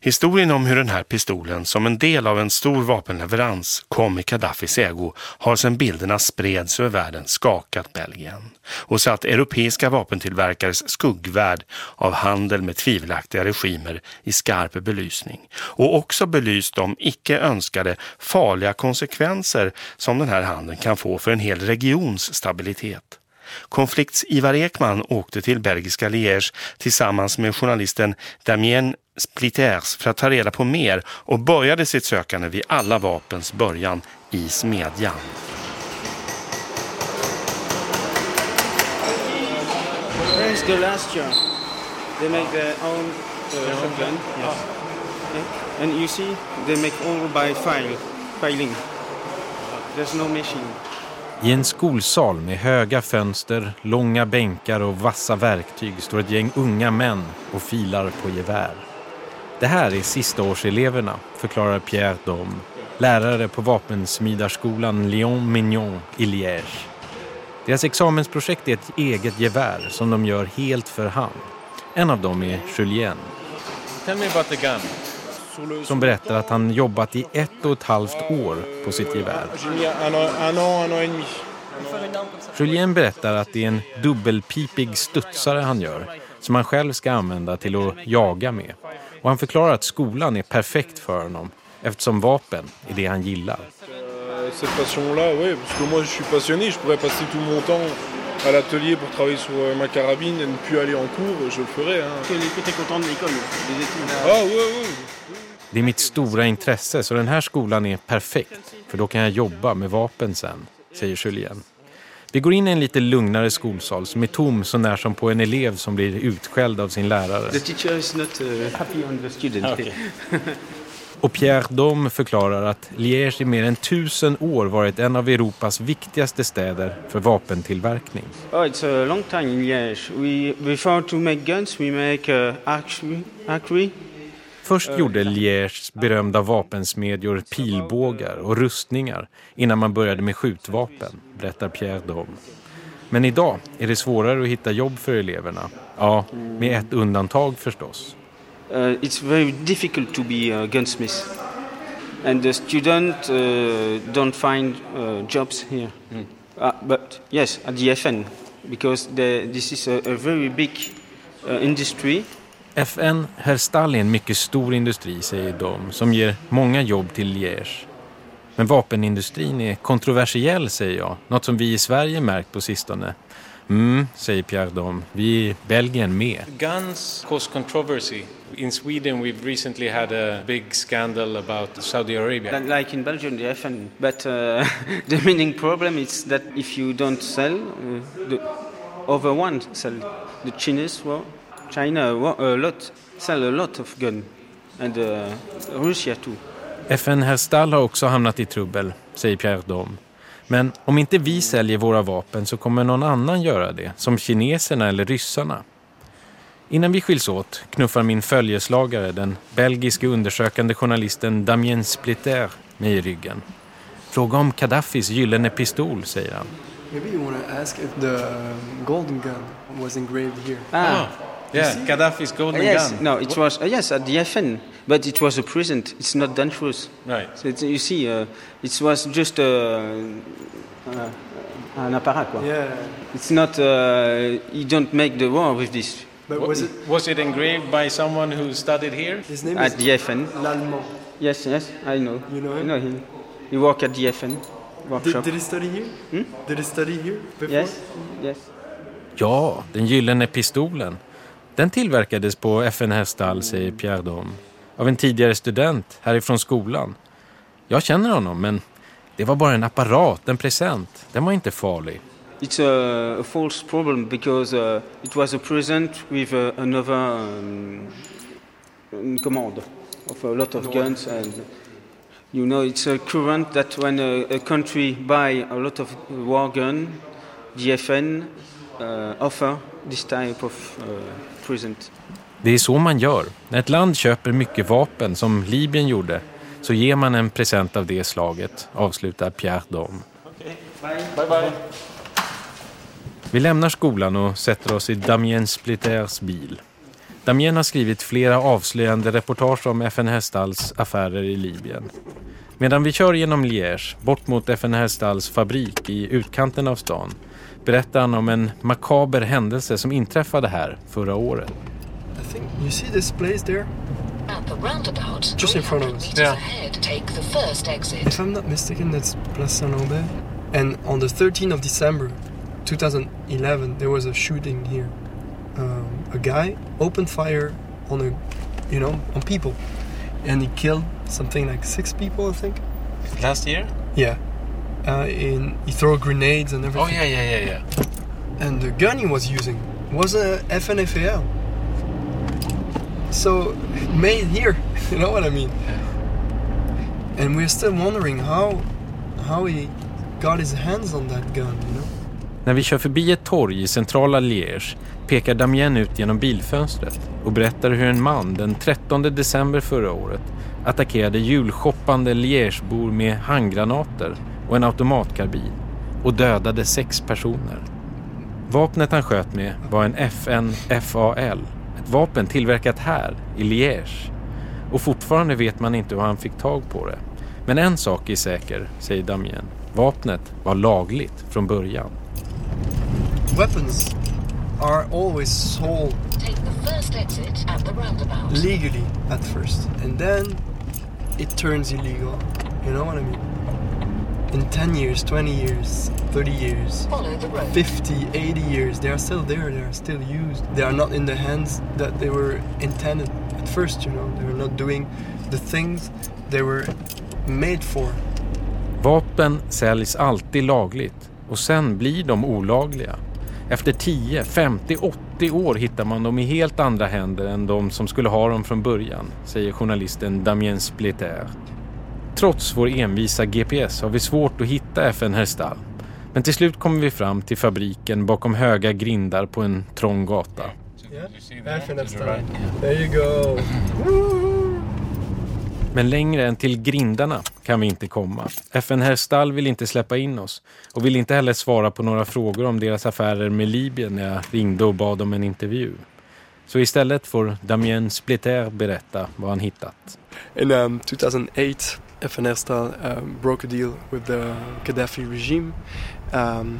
Historien om hur den här pistolen som en del av en stor vapenleverans kom i Gaddafis ägo har sedan bilderna spreds över världen skakat Belgien och satt europeiska vapentillverkares skuggvärld av handel med tvivelaktiga regimer i skarp belysning och också belyst de icke önskade farliga konsekvenser som den här handeln kan få för en hel regions stabilitet. Konflikts-Ivar Ekman åkte till belgiska Liège tillsammans med journalisten Damien Splitters för att ta reda på mer och började sitt sökande vid alla vapens början i smedjan. Where's the last year? They make their own uh, shotgun. Yes. Okay. And you see, they make all by file, filing. There's no machine. I en skolsal med höga fönster, långa bänkar och vassa verktyg står ett gäng unga män och filar på gevär. Det här är sistaårseleverna, förklarar Pierre Dom, lärare på vapensmidarskolan Lyon Mignon i Liège. Deras examensprojekt är ett eget gevär som de gör helt för hand. En av dem är Julien. Tell me about the gun. Som berättar att han jobbat i ett och ett halvt år på sitt gevär. Julien berättar att det är en dubbelpipig studsare han gör som han själv ska använda till att jaga med. Och han förklarar att skolan är perfekt för honom eftersom vapen är det han gillar. Cette passion-là, oui, parce que moi je suis passionné, je pourrais passer tout mon temps à l'atelier pour travailler sur euh, ma carabine et ne plus aller en cours, je le ferais. Hein. Tu es content de l'école, des études Ah ouais, ouais. Det är mitt stora intresse så den här skolan är perfekt för då kan jag jobba med vapen sen, säger Julien. Vi går in i en lite lugnare skolsal som är tom så när som på en elev som blir utskälld av sin lärare. The teacher is not uh, happy on the student. Okay. *laughs* Och Pierre Dom förklarar att Liège i mer än tusen år varit en av Europas viktigaste städer för vapentillverkning. Oh, it's a long time in Liège. We, before to make guns, we make uh, archery. archery. Först gjorde Lièges berömda vapensmedjor pilbågar och rustningar innan man började med skjutvapen, berättar Pierre Dom. Men idag är det svårare att hitta jobb för eleverna. Ja, med ett undantag förstås. Uh, it's very difficult to be a gunsmith. And the students uh, don't find uh, jobs here. Uh, but yes, at the FN, because the, this is a, a very big uh, industry. FN Herstal är en mycket stor industri, säger de, som ger många jobb till Liège. Men vapenindustrin är kontroversiell, säger jag. Något som vi i Sverige märkt på sistone. Mm, säger Pierre Dom. Vi är Belgien med. Guns cause controversy. In Sweden we've recently had a big scandal about Saudi Arabia. Like in Belgium, the FN. But uh, *laughs* the meaning problem is that if you don't sell, uh, the other one sell. The Chinese, well, China a lot, sell a lot of gun. And uh, Russia too. FN Herstal har också hamnat i trubbel, säger Pierre Dom. Men om inte vi säljer våra vapen så kommer någon annan göra det, som kineserna eller ryssarna. Innan vi skiljs åt knuffar min följeslagare, den belgiske undersökande journalisten Damien Splitter, mig i ryggen. Fråga om Gaddafis gyllene pistol, säger han. Maybe you want to ask if the golden gun was engraved here. Ah, yeah, Gaddafi's golden yes, gun. No, it was uh, yes at the FN, but it was a present. It's not dangerous. Right. So it's, you see, uh, it was just uh, uh, an apparat. Quoi. Yeah. It's not. Uh, you don't make the war with this. But was it? Was it engraved by someone who studied here? His name At is the FN. L'Allemand. Yes, yes, I know. You know him? I know him. He worked at the FN Did, did he study here? Hmm? Did he study here before? Yes, yes. Ja, den gyllene pistolen. Den tillverkades på FN Häststall, säger Pierre Dom. Av en tidigare student härifrån skolan. Jag känner honom, men det var bara en apparat, en present. Den var inte farlig. It's a, a false problem because uh, it was a present with uh, another um, um, command of a lot of guns and you know it's a current that when a, a country buy a lot of war gun, the FN uh, offer this type of uh. Det är så man gör. När ett land köper mycket vapen, som Libyen gjorde, så ger man en present av det slaget, avslutar Pierre Dom. Bye bye. Vi lämnar skolan och sätter oss i Damien Splitters bil. Damien har skrivit flera avslöjande reportage om FN Hästalls affärer i Libyen. Medan vi kör genom Liège, bort mot FN Hästalls fabrik i utkanten av stan, berättar han om en makaber händelse som inträffade här förra året. I think you see this place there, At the roundabout, just in front of 300 us. meters ahead, take the first exit. If I'm not mistaken, that's Place Saint-Lambert. And on the 13th of December, 2011, there was a shooting here. Um, a guy opened fire on a, you know, on people, and he killed something like six people, I think. Last year? Yeah. Uh, in he threw grenades and everything. Oh yeah, yeah, yeah, yeah. And the gun he was using was a FNFAL. So made here, *laughs* you know what I mean? And we're still wondering how how he got his hands on that gun, you know? När vi kör förbi ett torg i centrala Liège pekar Damien ut genom bilfönstret och berättar hur en man den 13 december förra året attackerade julshoppande Liègebor med handgranater och en automatkarbin och dödade sex personer. Vapnet han sköt med var en FN FAL, ett vapen tillverkat här i Liège. Och fortfarande vet man inte hur han fick tag på det. Men en sak är säker, säger Damien. Vapnet var lagligt från början. Weapons are always sold Take the first exit at the roundabout. legally at first, and then it turns illegal. You know what I mean? In 10 years, 20 years, 30 years, Follow the road. 50, 80 years, they are still there, they are still used. They are not in the hands that they were intended at first, you know. They were not doing the things they were made for. Vapen säljs alltid lagligt och sen blir de olagliga. Efter 10, 50, 80 år hittar man dem i helt andra händer än de som skulle ha dem från början, säger journalisten Damien Splitter. Trots vår envisa GPS har vi svårt att hitta FN Herstal. Men till slut kommer vi fram till fabriken bakom höga grindar på en trång gata. Men längre än till grindarna kan vi inte komma. FN Herstal vill inte släppa in oss och vill inte heller svara på några frågor om deras affärer med Libyen när jag ringde och bad om en intervju. Så istället får Damien Splitter berätta vad han hittat. In um, 2008, FN Herstal um, broke a deal with the Gaddafi regime. Um,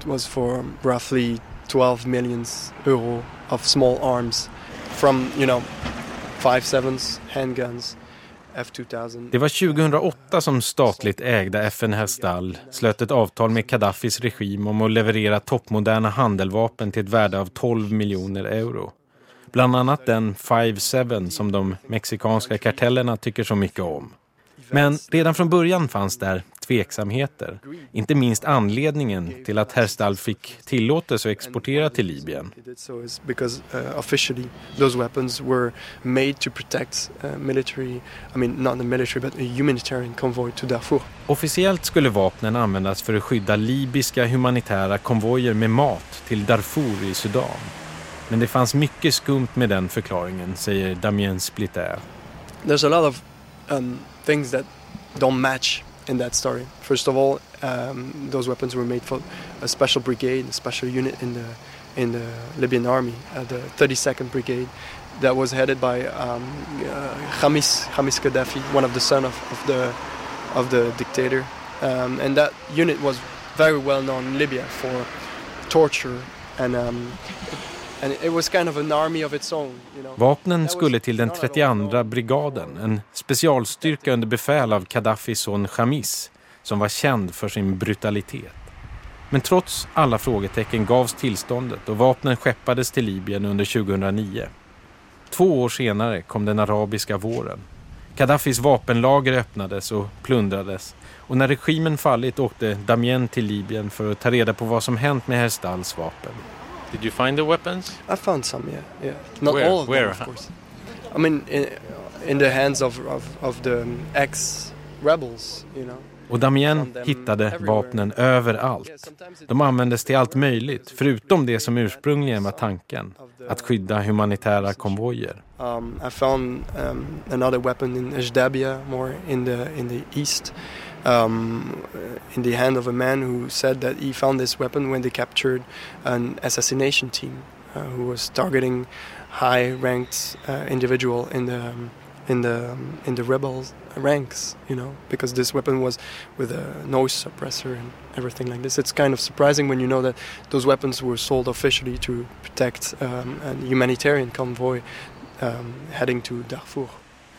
it was for roughly 12 million euro of small arms, from you know, five sevens, handguns, F2000. Det var 2008 som statligt ägda FN Herstal slöt ett avtal med Gaddafis regim om att leverera toppmoderna handelvapen till ett värde av 12 miljoner euro. Bland annat den 5-7 som de mexikanska kartellerna tycker så mycket om. Men redan från början fanns där tveksamheter. Inte minst anledningen till att Herstal fick tillåtelse att exportera till Libyen. Because uh, officially those weapons were made to protect uh, military, I mean not the military but a humanitarian convoy to Darfur. Officiellt skulle vapnen användas för att skydda libyska humanitära konvojer med mat till Darfur i Sudan. Men det fanns mycket skumt med den förklaringen, säger Damien Splitter. There's a lot of um, things that don't match in that story. First of all, um, those weapons were made for a special brigade, a special unit in the in the Libyan army, uh, the 32nd Brigade, that was headed by um, uh, Khamis Gaddafi, one of the son of, of the of the dictator, um, and that unit was very well known in Libya for torture and. Kind of own, you know. Vapnen skulle till den 32 brigaden, en specialstyrka under befäl av Gaddafis son Khamis, som var känd för sin brutalitet. Men trots alla frågetecken gavs tillståndet och vapnen skeppades till Libyen under 2009. Två år senare kom den arabiska våren. Gaddafis vapenlager öppnades och plundrades och när regimen fallit åkte Damien till Libyen för att ta reda på vad som hänt med Herstals vapen. Did you find the weapons? I found some, yeah, yeah. Not Where? all of Where? them, of course. I mean, in, in the hands of of, of the um, ex-rebels, you know. Och Damien hittade vapnen överallt. De användes till allt möjligt, förutom det som ursprungligen var tanken, att skydda humanitära konvojer. Um, I found um, another weapon in Ajdabia, more in the in the east, um, in the hand of a man who said that he found this weapon when they captured an assassination team uh, who was targeting high-ranked uh, individual in the um, in the um, in the rebels ranks, you know, because this weapon was with a noise suppressor and everything like this. It's kind of surprising when you know that those weapons were sold officially to protect um, a humanitarian convoy um, heading to Darfur.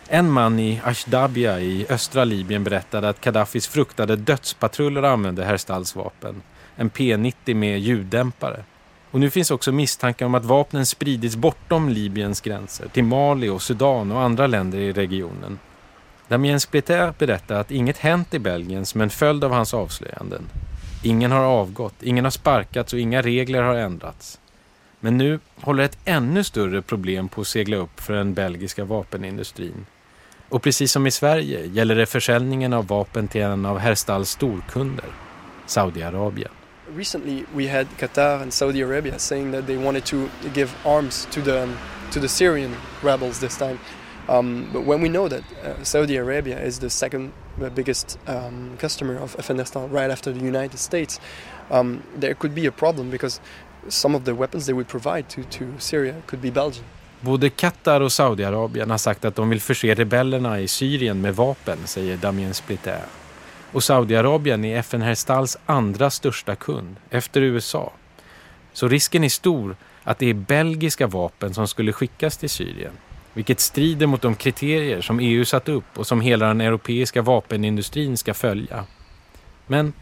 En man i Ashdabia i östra Libyen berättade att Gaddafis fruktade dödspatruller använde Herstals vapen. En P90 med ljuddämpare. Och nu finns också misstankar om att vapnen spridits bortom Libyens gränser till Mali och Sudan och andra länder i regionen. Damien Splitter berättar att inget hänt i Belgien som en följd av hans avslöjanden. Ingen har avgått, ingen har sparkats och inga regler har ändrats. Men nu håller ett ännu större problem på att segla upp för den belgiska vapenindustrin. Och precis som i Sverige gäller det försäljningen av vapen till en av Herstals storkunder, Saudiarabien. Recently, we had Qatar and Saudi Arabia saying that they wanted to give arms to the to the Syrian rebels this time. Um, but when we know that uh, Saudi Arabia is the second uh, biggest um, customer of Afghanistan right after the United States, um, there could be a problem because some of the weapons they would provide to, to Syria could be Belgian. Både Qatar och Saudiarabien har sagt att de vill förse rebellerna i Syrien med vapen, säger Damien Splitter. Och Saudiarabien är FN Herstals andra största kund, efter USA. Så risken är stor att det är belgiska vapen som skulle skickas till Syrien. Vilket strider mot de kriterier som EU satt upp och som hela den europeiska vapenindustrin ska följa. Men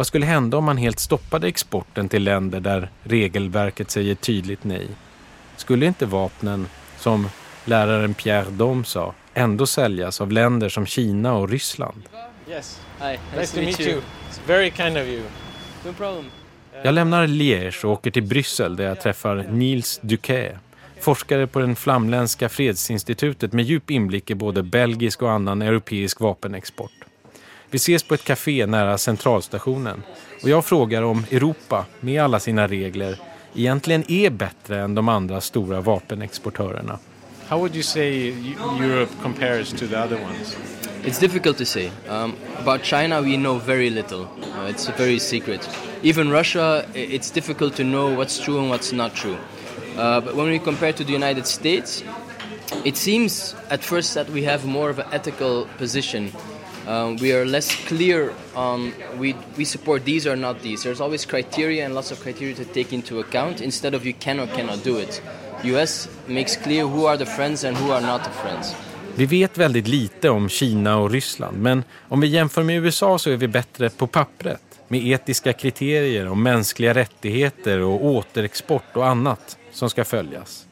vad skulle hända om man helt stoppade exporten till länder där regelverket säger tydligt nej? Skulle inte vapnen, som läraren Pierre Dom sa, ändå säljas av länder som Kina och Ryssland? Yes. Hi. Nice, nice to meet you. It's very kind of you. No problem. Jag lämnar Liège och åker till Bryssel där jag träffar Niels Duquet, forskare på den flamländska fredsinstitutet med djup inblick i både belgisk och annan europeisk vapenexport. Vi ses på ett café nära centralstationen och jag frågar om Europa, med alla sina regler, egentligen är bättre än de andra stora vapenexportörerna. How would you say Europe compares to the other ones? It's difficult to say. Um, about China, we know very little. Uh, it's very secret. Even Russia, it's difficult to know what's true and what's not true. Uh, but when we compare to the United States, it seems at first that we have more of an ethical position. Um, we are less clear on we we support these or not these. There's always criteria and lots of criteria to take into account instead of you can or cannot do it. US makes clear who are the friends and who are not the friends. Vi vet väldigt lite om Kina och Ryssland men om vi jämför med USA så är vi bättre på pappret med etiska kriterier om mänskliga rättigheter och återexport och annat som ska följas.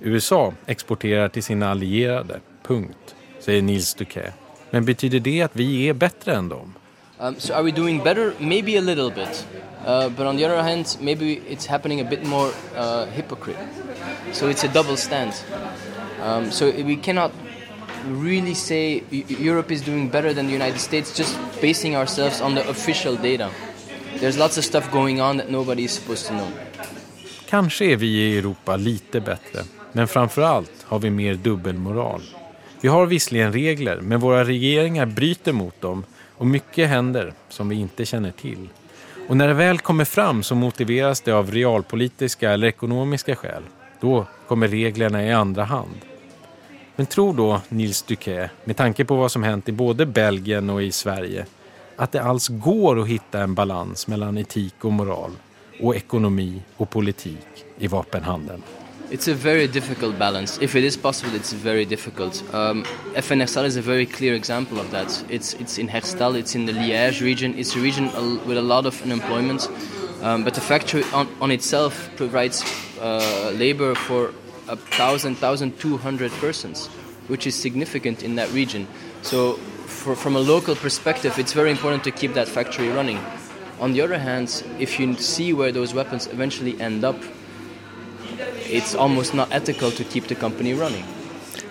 USA exporterar till sina allierade, punkt, säger Nils Duquet. Men betyder det att vi är bättre än dem? Um, so are we doing better? Maybe a little bit. Uh, but on the other hand, maybe it's happening a bit more uh, hypocrite. So it's a double stand. Um, so we cannot really say Europe is doing better than the United States just basing ourselves on the official data. There's lots of stuff going on that nobody is supposed to know. Kanske är vi i Europa lite bättre, men framför allt har vi mer dubbelmoral. Vi har visserligen regler, men våra regeringar bryter mot dem och mycket händer som vi inte känner till. Och när det väl kommer fram så motiveras det av realpolitiska eller ekonomiska skäl. Då kommer reglerna i andra hand. Men tror då Nils Duquet, med tanke på vad som hänt i både Belgien och i Sverige, att det alls går att hitta en balans mellan etik och moral och ekonomi och politik i vapenhandeln? It's a very difficult balance. If it is possible, it's very difficult. Um, FN Herstal is a very clear example of that. It's, it's in Herstal, it's in the Liège region. It's a region with a lot of unemployment, um, but the factory on, on itself provides uh, labor for a thousand, thousand two hundred persons, which is significant in that region. So, for, from a local perspective, it's very important to keep that factory running. On the other hand, if you see where those weapons eventually end up, it's almost not ethical to keep the company running.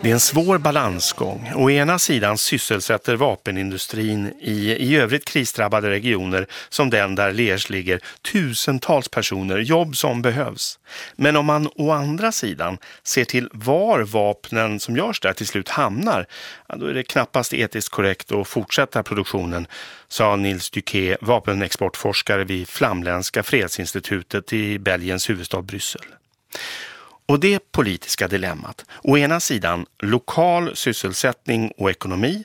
Det är en svår balansgång. Å ena sidan sysselsätter vapenindustrin i, i övrigt krisdrabbade regioner som den där Lers ligger tusentals personer, jobb som behövs. Men om man å andra sidan ser till var vapnen som görs där till slut hamnar, då är det knappast etiskt korrekt att fortsätta produktionen, sa Nils Duquet, vapenexportforskare vid Flamländska fredsinstitutet i Belgiens huvudstad Bryssel. Och det politiska dilemmat, å ena sidan lokal sysselsättning och ekonomi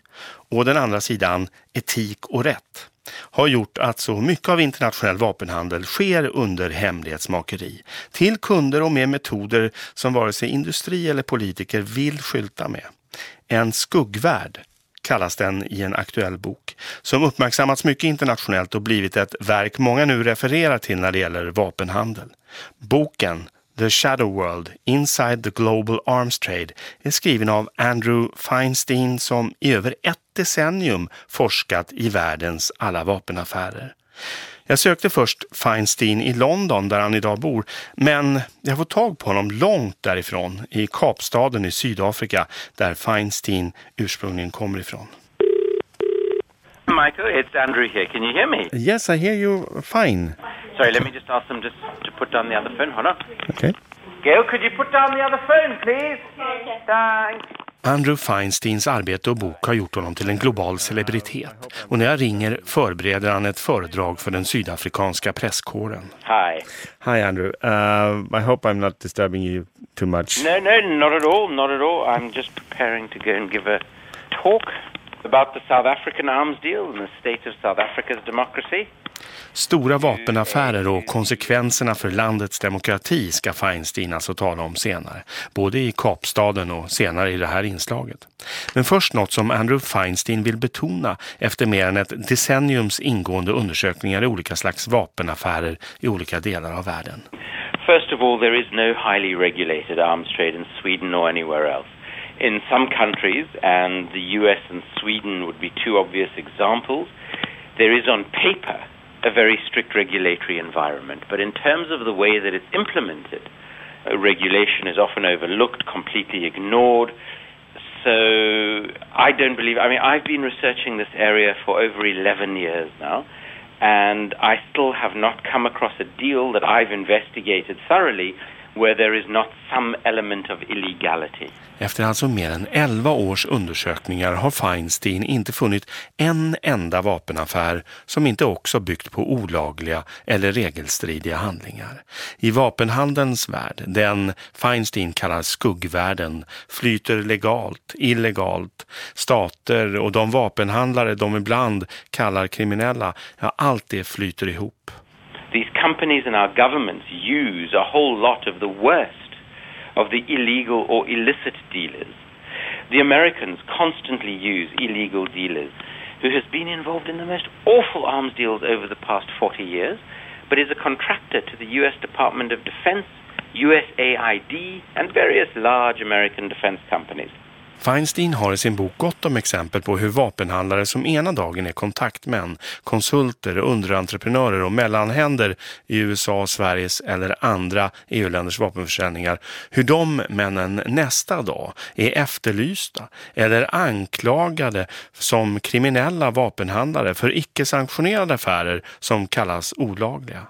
och den andra sidan etik och rätt, har gjort att så mycket av internationell vapenhandel sker under hemlighetsmakeri till kunder och med metoder som vare sig industri eller politiker vill skylta med. En skuggvärld kallas den i en aktuell bok, som uppmärksammats mycket internationellt och blivit ett verk många nu refererar till när det gäller vapenhandel. Boken The Shadow World Inside the Global Arms Trade är skriven av Andrew Feinstein som i över ett decennium forskat i världens alla vapenaffärer. Jag sökte först Feinstein i London där han idag bor, men jag får tag på honom långt därifrån i Kapstaden i Sydafrika där Feinstein ursprungligen kommer ifrån. Michael, it's Andrew here. Can you hear me? Yes, I hear you fine. Sorry, let me just ask them just to put down the other phone. Hold on. Okay. Gail, could you put down the other phone, please? Thanks. Andrew Feinsteins arbete och bok har gjort honom till en global celebritet. Och när jag ringer förbereder han ett föredrag för den sydafrikanska presskåren. Hi. Hi Andrew. Uh, I hope I'm not disturbing you too much. No, no, not at all, not at all. I'm just preparing to go and give a talk about the South African arms deal and the state of South Africa's democracy. Stora vapenaffärer och konsekvenserna för landets demokrati ska Feinstein alltså tala om senare, både i Kapstaden och senare i det här inslaget. Men först något som Andrew Feinstein vill betona efter mer än ett decenniums ingående undersökningar i olika slags vapenaffärer i olika delar av världen. First of all, there is no highly regulated arms trade in Sweden or anywhere else. In some countries, and the US and Sweden would be two obvious examples, there is on paper a very strict regulatory environment. But in terms of the way that it's implemented, uh, regulation is often overlooked, completely ignored. So I don't believe, I mean, I've been researching this area for over 11 years now, and I still have not come across a deal that I've investigated thoroughly where there is not some element of illegality. Efter alltså mer än 11 års undersökningar har Feinstein inte funnit en enda vapenaffär som inte också byggt på olagliga eller regelstridiga handlingar. I vapenhandelns värld, den Feinstein kallar skuggvärlden, flyter legalt, illegalt, stater och de vapenhandlare de ibland kallar kriminella, ja allt det flyter ihop. These companies and our governments use a whole lot of the worst of the illegal or illicit dealers The Americans constantly use illegal dealers who has been involved in the most awful arms deals over the past 40 years, but is a contractor to the U.S. Department of Defense, USAID, and various large American defense companies. Feinstein har i sin bok gott om exempel på hur vapenhandlare som ena dagen är kontaktmän, konsulter, underentreprenörer och mellanhänder i USA, Sveriges eller andra EU-länders vapenförsäljningar, hur de männen nästa dag är efterlysta eller anklagade som kriminella vapenhandlare för icke-sanktionerade affärer som kallas olagliga.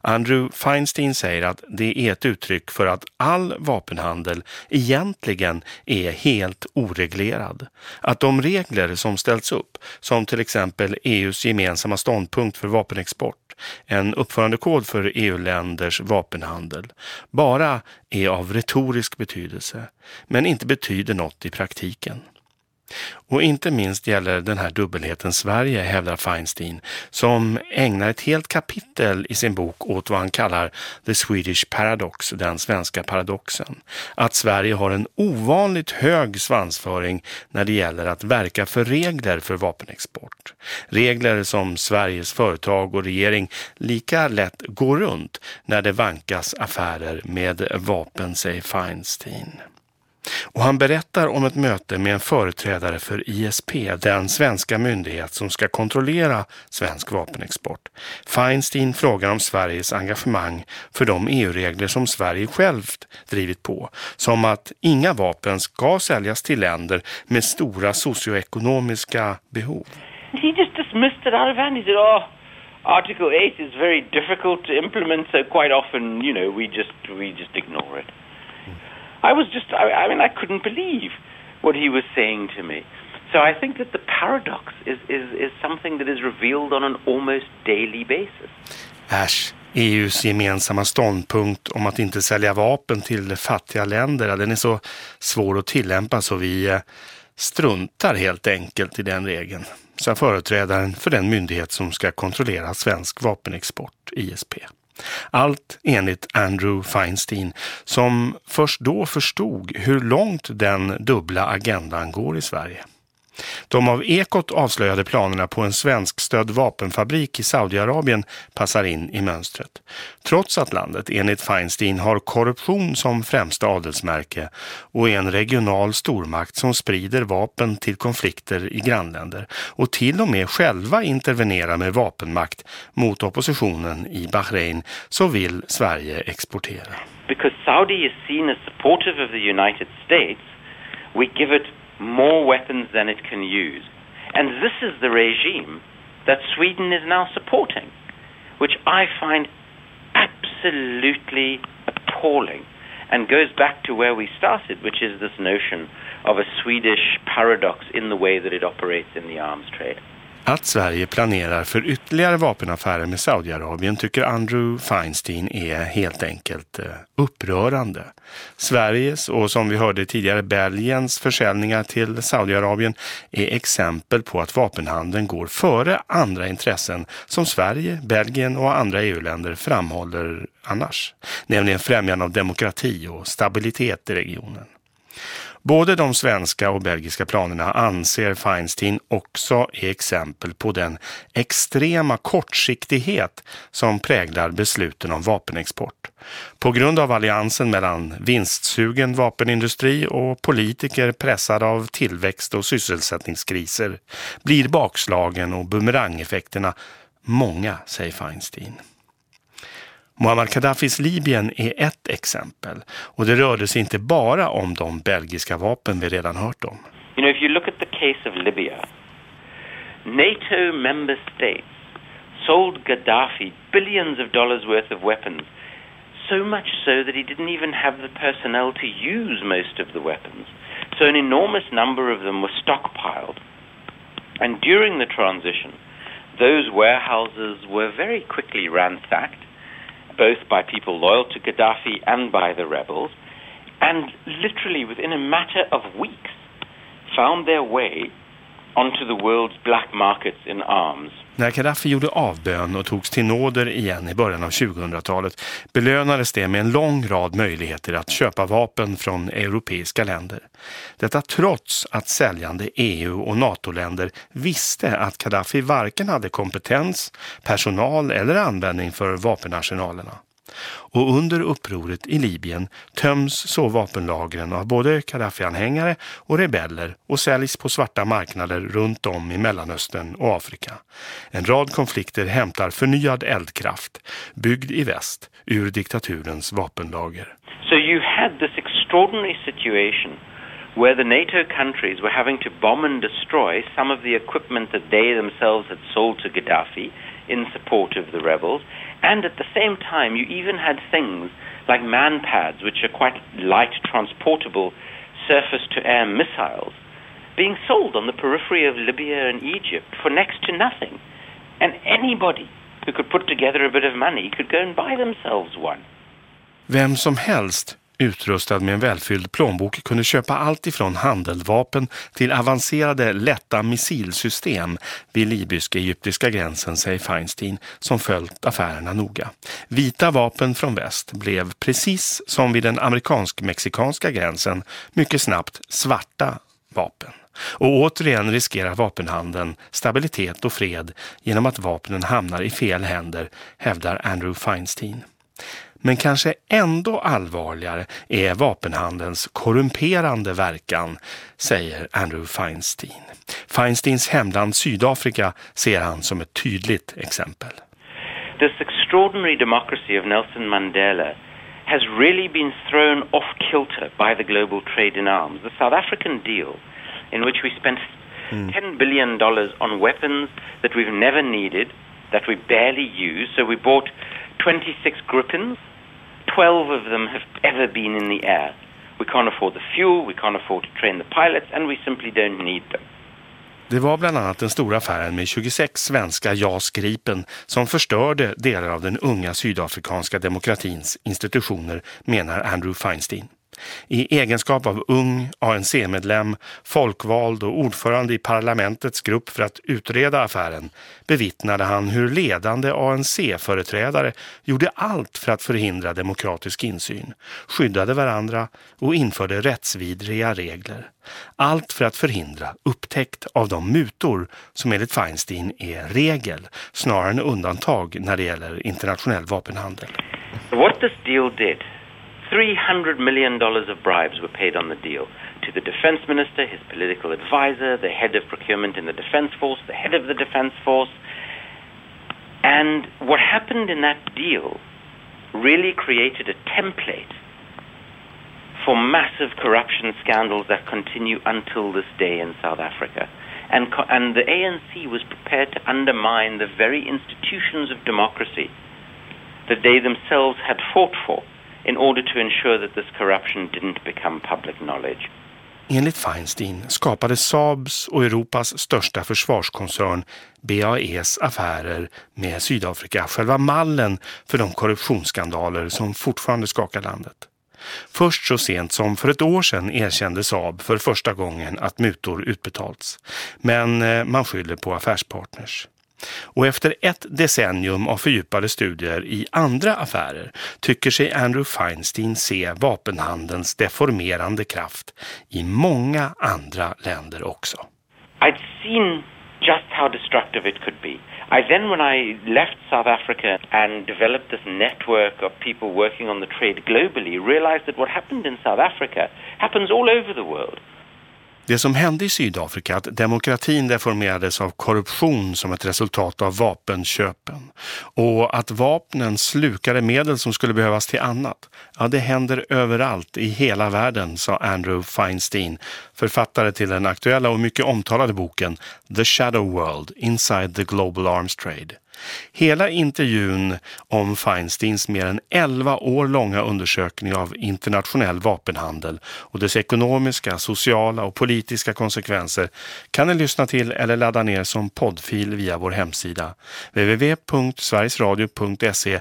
Andrew Feinstein säger att det är ett uttryck för att all vapenhandel egentligen är helt oreglerad. Att de regler som ställts upp, som till exempel EUs gemensamma ståndpunkt för vapenexport, en uppförandekod för EU-länders vapenhandel, bara är av retorisk betydelse, men inte betyder något i praktiken. Och inte minst gäller den här dubbelheten Sverige, hävdar Feinstein, som ägnar ett helt kapitel i sin bok åt vad han kallar The Swedish Paradox, den svenska paradoxen. Att Sverige har en ovanligt hög svansföring när det gäller att verka för regler för vapenexport. Regler som Sveriges företag och regering lika lätt går runt när det vankas affärer med vapen, säger Feinstein. Och han berättar om ett möte med en företrädare för ISP, den svenska myndighet som ska kontrollera svensk vapenexport. Feinstein frågar om Sveriges engagemang för de EU-regler som Sverige självt drivit på, som att inga vapen ska säljas till länder med stora socioekonomiska behov. He just dismissed it out of hand. He said, oh, Article 8 is very difficult to implement, so quite often, you know, we just, we just ignore it. I was just, I, I mean, I couldn't believe what he was saying to me. So I think that the paradox is, is, is something that is revealed on an almost daily basis. Äsch, EUs gemensamma ståndpunkt om att inte sälja vapen till fattiga länder, den är så svår att tillämpa så vi eh, struntar helt enkelt i den regeln, sa företrädaren för den myndighet som ska kontrollera svensk vapenexport, ISP. Allt enligt Andrew Feinstein som först då förstod hur långt den dubbla agendan går i Sverige. De av Ekot avslöjade planerna på en svenskstödd vapenfabrik i Saudiarabien passar in i mönstret. Trots att landet enligt Feinstein har korruption som främsta adelsmärke och är en regional stormakt som sprider vapen till konflikter i grannländer och till och med själva intervenerar med vapenmakt mot oppositionen i Bahrain så vill Sverige exportera. Because Saudi is seen as supportive of the United States, we give it more weapons than it can use. And this is the regime that Sweden is now supporting, which I find absolutely appalling and goes back to where we started, which is this notion of a Swedish paradox in the way that it operates in the arms trade. Att Sverige planerar för ytterligare vapenaffärer med Saudiarabien tycker Andrew Feinstein är helt enkelt eh, upprörande. Sveriges och som vi hörde tidigare Belgiens försäljningar till Saudiarabien är exempel på att vapenhandeln går före andra intressen som Sverige, Belgien och andra EU-länder framhåller annars, nämligen främjande av demokrati och stabilitet i regionen. Både de svenska och belgiska planerna anser Feinstein också är exempel på den extrema kortsiktighet som präglar besluten om vapenexport. På grund av alliansen mellan vinstsugen vapenindustri och politiker pressade av tillväxt och sysselsättningskriser blir bakslagen och bumerangeffekterna många, säger Feinstein. Muammar Gaddafis Libyen är ett exempel och det rörde sig inte bara om de belgiska vapen vi redan hört om. You know, if you look at the case of Libya, NATO member states sold Gaddafi billions of dollars worth of weapons, so much so that he didn't even have the personnel to use most of the weapons. So an enormous number of them were stockpiled. And during the transition, those warehouses were very quickly ransacked both by people loyal to Gaddafi and by the rebels, and literally within a matter of weeks found their way onto the world's black markets in arms. När Gaddafi gjorde avbön och togs till nåder igen i början av 2000-talet belönades det med en lång rad möjligheter att köpa vapen från europeiska länder. Detta trots att säljande EU- och NATO-länder visste att Gaddafi varken hade kompetens, personal eller användning för vapenarsenalerna. Och under upproret i Libyen töms så vapenlagren av både Gaddafi-anhängare och rebeller och säljs på svarta marknader runt om i Mellanöstern och Afrika. En rad konflikter hämtar förnyad eldkraft, byggd i väst, ur diktaturens vapenlager. So you had this extraordinary situation where the NATO countries were having to bomb and destroy some of the equipment that they themselves had sold to Gaddafi in support of the rebels. And at the same time, you even had things like manpads, which are quite light, transportable surface to air missiles, being sold on the periphery of Libya and Egypt for next to nothing. And anybody who could put together a bit of money could go and buy themselves one. Vem som helst utrustad med en välfylld plånbok kunde köpa allt ifrån handeldvapen till avancerade lätta missilsystem vid libysk-egyptiska gränsen, säger Feinstein, som följt affärerna noga. Vita vapen från väst blev precis som vid den amerikansk-mexikanska gränsen mycket snabbt svarta vapen. Och återigen riskerar vapenhandeln stabilitet och fred genom att vapnen hamnar i fel händer, hävdar Andrew Feinstein. Men kanske ändå allvarligare är vapenhandelns korrumperande verkan, säger Andrew Feinstein. Feinsteins hemland Sydafrika ser han som ett tydligt exempel. This extraordinary democracy of Nelson Mandela has really been thrown off kilter by the global trade in arms. The South African deal, in which we spent $10 billion on weapons that we've never needed, that we barely use. So we bought 26 Gripens 12 of them have ever been in the air. We can't afford the fuel, we can't afford to train the pilots, and we simply don't need them. Det var bland annat den stora affären med 26 svenska JAS Gripen som förstörde delar av den unga sydafrikanska demokratins institutioner, menar Andrew Feinstein. I egenskap av ung ANC-medlem, folkvald och ordförande i parlamentets grupp för att utreda affären bevittnade han hur ledande ANC-företrädare gjorde allt för att förhindra demokratisk insyn, skyddade varandra och införde rättsvidriga regler. Allt för att förhindra upptäckt av de mutor som enligt Feinstein är regel snarare än undantag när det gäller internationell vapenhandel. What this deal did $300 million of bribes were paid on the deal to the defense minister, his political advisor, the head of procurement in the defense force, the head of the defense force. And what happened in that deal really created a template for massive corruption scandals that continue until this day in South Africa. And, and the ANC was prepared to undermine the very institutions of democracy that they themselves had fought for in order to ensure that this corruption didn't become public knowledge. Enligt Feinstein skapade Saabs och Europas största försvarskoncern BAEs affärer med Sydafrika själva mallen för de korruptionsskandaler som fortfarande skakar landet. Först så sent som för ett år sedan erkände Saab för första gången att mutor utbetalts. Men eh, man skyller på affärspartners. Och efter ett decennium av fördjupade studier i andra affärer tycker sig Andrew Feinstein se vapenhandelns deformerande kraft i många andra länder också. I'd seen just how destructive it could be. I then, when I left South Africa and developed this network of people working on the trade globally, realized that what happened in South Africa happens all over the world. Det som hände i Sydafrika, att demokratin deformerades av korruption som ett resultat av vapenköpen och att vapnen slukade medel som skulle behövas till annat. Ja, det händer överallt i hela världen, sa Andrew Feinstein, författare till den aktuella och mycket omtalade boken The Shadow World Inside the Global Arms Trade. Hela intervjun om Feinsteins mer än 11 år långa undersökning av internationell vapenhandel och dess ekonomiska, sociala och politiska konsekvenser kan ni lyssna till eller ladda ner som poddfil via vår hemsida www.sverigesradio.se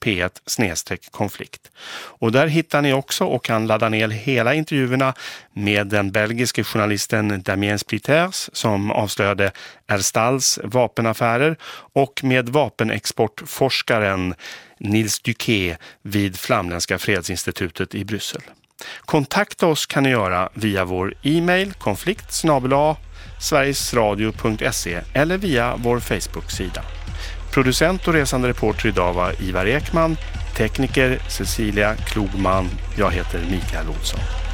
p1 konflikt. Och där hittar ni också och kan ladda ner hela intervjuerna med den belgiske journalisten Damien Splitters som avslöjade Erstals vapenaffärer och med vapenexportforskaren Nils Duquet vid Flamländska fredsinstitutet i Bryssel. Kontakta oss kan ni göra via vår e-mail konflikt sverigesradio.se eller via vår Facebook-sida. Producent och resande reporter idag var Ivar Ekman, tekniker Cecilia Klogman. Jag heter Mikael Olsson.